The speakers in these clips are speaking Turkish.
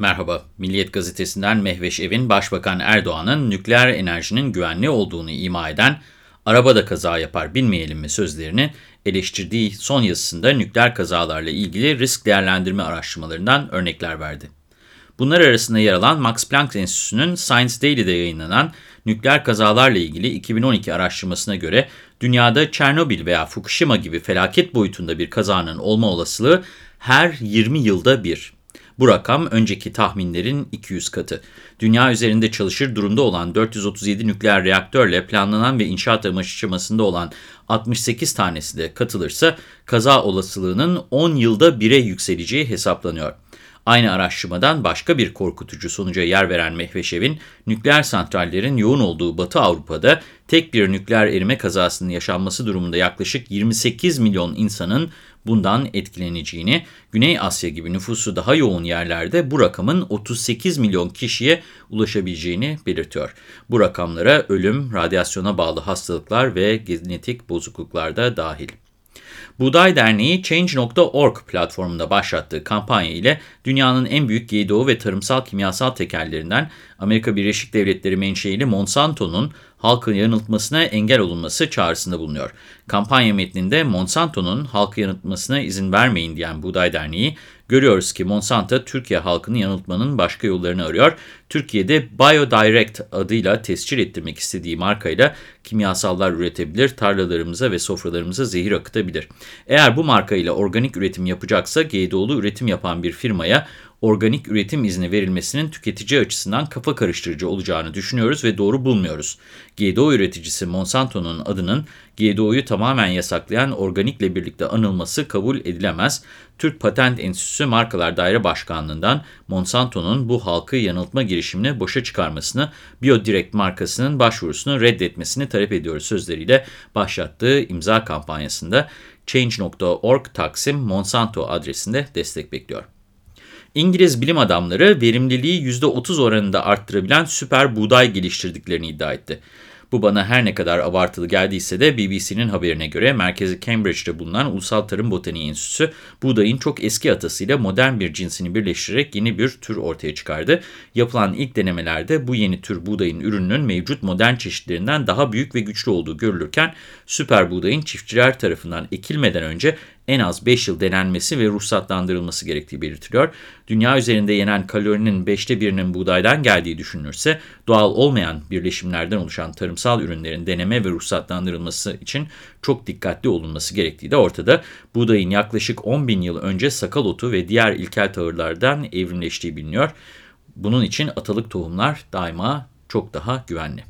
Merhaba, Milliyet Gazetesi'nden Mehveş Evin, Başbakan Erdoğan'ın nükleer enerjinin güvenli olduğunu ima eden, arabada kaza yapar bilmeyelim mi sözlerini eleştirdiği son yazısında nükleer kazalarla ilgili risk değerlendirme araştırmalarından örnekler verdi. Bunlar arasında yer alan Max Planck Enstitüsü'nün Science Daily'de yayınlanan nükleer kazalarla ilgili 2012 araştırmasına göre dünyada Çernobil veya Fukushima gibi felaket boyutunda bir kazanın olma olasılığı her 20 yılda bir. Bu rakam önceki tahminlerin 200 katı. Dünya üzerinde çalışır durumda olan 437 nükleer reaktörle planlanan ve inşaat aşamasında olan 68 tanesi de katılırsa kaza olasılığının 10 yılda 1'e yükseleceği hesaplanıyor. Aynı araştırmadan başka bir korkutucu sonuca yer veren Mehveşev'in nükleer santrallerin yoğun olduğu Batı Avrupa'da tek bir nükleer erime kazasının yaşanması durumunda yaklaşık 28 milyon insanın bundan etkileneceğini, Güney Asya gibi nüfusu daha yoğun yerlerde bu rakamın 38 milyon kişiye ulaşabileceğini belirtiyor. Bu rakamlara ölüm, radyasyona bağlı hastalıklar ve genetik bozukluklar da dahil. Buğday Derneği Change.org platformunda başlattığı kampanya ile dünyanın en büyük GDO ve tarımsal kimyasal tekerlerinden Amerika Birleşik Devletleri menşeili Monsanto'nun halkın yanıltmasına engel olunması çağrısında bulunuyor. Kampanya metninde Monsanto'nun halkı yanıltmasına izin vermeyin diyen Buğday Derneği, görüyoruz ki Monsanto Türkiye halkını yanıltmanın başka yollarını arıyor. Türkiye'de BioDirect adıyla tescil ettirmek istediği markayla kimyasallar üretebilir, tarlalarımıza ve sofralarımıza zehir akıtabilir. Eğer bu markayla organik üretim yapacaksa GDO'lu üretim yapan bir firmaya organik üretim izni verilmesinin tüketici açısından kafa karıştırıcı olacağını düşünüyoruz ve doğru bulmuyoruz. GDO üreticisi Monsanto'nun adının GDO'yu tamamen yasaklayan organikle birlikte anılması kabul edilemez. Türk Patent Enstitüsü Markalar Daire Başkanlığı'ndan Monsanto'nun bu halkı yanıltma girişimini boşa çıkarmasını, BioDirect markasının başvurusunu reddetmesini talep ediyoruz sözleriyle başlattığı imza kampanyasında Change.org Taksim Monsanto adresinde destek bekliyor. İngiliz bilim adamları verimliliği %30 oranında arttırabilen süper buğday geliştirdiklerini iddia etti. Bu bana her ne kadar abartılı geldiyse de BBC'nin haberine göre merkezi Cambridge'de bulunan Ulusal Tarım Botaniği Enstitüsü buğdayın çok eski atasıyla modern bir cinsini birleştirerek yeni bir tür ortaya çıkardı. Yapılan ilk denemelerde bu yeni tür buğdayın ürününün mevcut modern çeşitlerinden daha büyük ve güçlü olduğu görülürken süper buğdayın çiftçiler tarafından ekilmeden önce en az 5 yıl denenmesi ve ruhsatlandırılması gerektiği belirtiliyor. Dünya üzerinde yenen kalorinin 5'te birinin buğdaydan geldiği düşünülürse doğal olmayan birleşimlerden oluşan tarımsal ürünlerin deneme ve ruhsatlandırılması için çok dikkatli olunması gerektiği de ortada. Buğdayın yaklaşık 10 bin yıl önce sakal otu ve diğer ilkel tahırlardan evrimleştiği biliniyor. Bunun için atalık tohumlar daima çok daha güvenli.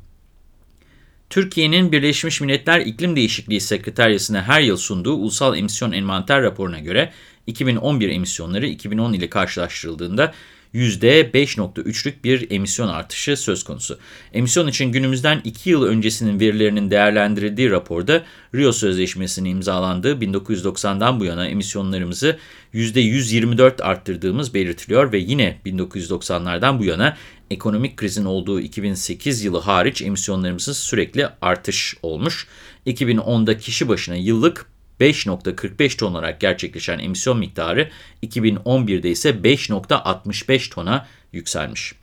Türkiye'nin Birleşmiş Milletler İklim Değişikliği Sekreteryası'na her yıl sunduğu Ulusal Emisyon Envanter raporuna göre 2011 emisyonları 2010 ile karşılaştırıldığında %5.3'lük bir emisyon artışı söz konusu. Emisyon için günümüzden 2 yıl öncesinin verilerinin değerlendirildiği raporda Rio Sözleşmesi'nin imzalandığı 1990'dan bu yana emisyonlarımızı %124 arttırdığımız belirtiliyor ve yine 1990'lardan bu yana ekonomik krizin olduğu 2008 yılı hariç emisyonlarımızın sürekli artış olmuş. 2010'da kişi başına yıllık 5.45 ton olarak gerçekleşen emisyon miktarı 2011'de ise 5.65 tona yükselmiş.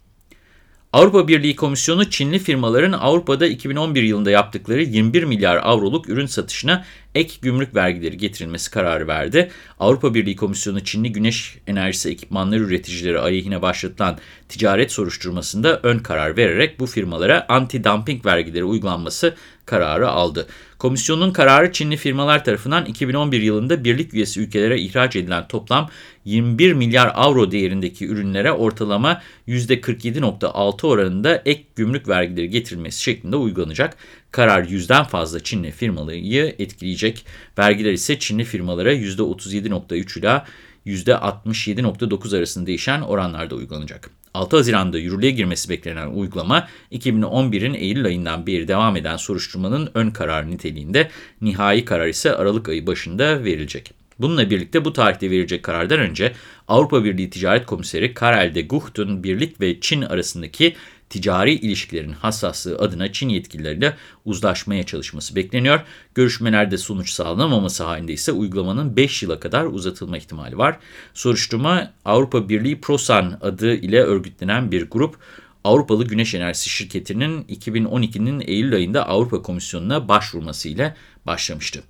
Avrupa Birliği Komisyonu Çinli firmaların Avrupa'da 2011 yılında yaptıkları 21 milyar avroluk ürün satışına ek gümrük vergileri getirilmesi kararı verdi. Avrupa Birliği Komisyonu Çinli güneş enerjisi ekipmanları üreticileri aleyhine başlatılan ticaret soruşturmasında ön karar vererek bu firmalara anti-dumping vergileri uygulanması kararı aldı. Komisyonun kararı Çinli firmalar tarafından 2011 yılında birlik üyesi ülkelere ihraç edilen toplam 21 milyar avro değerindeki ürünlere ortalama %47.6 oranında ek gümrük vergileri getirilmesi şeklinde uygulanacak. Karar yüzden fazla Çinli firmayı etkileyecek. Vergiler ise Çinli firmalara %37.3 ila %67.9 arasında değişen oranlarda uygulanacak. 6 Haziran'da yürürlüğe girmesi beklenen uygulama 2011'in Eylül ayından beri devam eden soruşturmanın ön karar niteliğinde, nihai karar ise Aralık ayı başında verilecek. Bununla birlikte bu tarihte verilecek karardan önce Avrupa Birliği Ticaret Komiseri Karel de Gucht'un Birlik ve Çin arasındaki ticari ilişkilerin hassaslığı adına Çin yetkilileriyle uzlaşmaya çalışması bekleniyor. Görüşmelerde sonuç sağlanamaması halinde ise uygulamanın 5 yıla kadar uzatılma ihtimali var. Soruşturma Avrupa Birliği Prosan adı ile örgütlenen bir grup Avrupalı Güneş Enerjisi Şirketi'nin 2012'nin Eylül ayında Avrupa Komisyonu'na başvurmasıyla başlamıştı.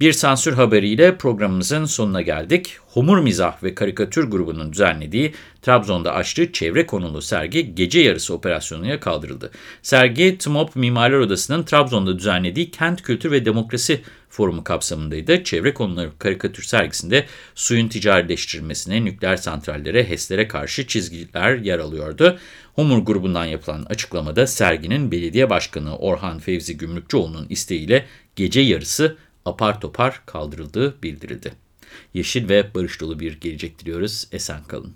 Bir sansür haberiyle programımızın sonuna geldik. Homur Mizah ve Karikatür grubunun düzenlediği Trabzon'da açtığı çevre konulu sergi gece yarısı operasyonuna kaldırıldı. Sergi TMOP Mimarlar Odası'nın Trabzon'da düzenlediği Kent Kültür ve Demokrasi Forumu kapsamındaydı. Çevre konuları karikatür sergisinde suyun ticarileştirilmesine, nükleer santrallere, HES'lere karşı çizgiler yer alıyordu. Homur grubundan yapılan açıklamada serginin belediye başkanı Orhan Fevzi Gümrükçoğlu'nun isteğiyle gece yarısı apar topar kaldırıldığı bildirildi. Yeşil ve barış dolu bir gelecek diliyoruz. Esen kalın.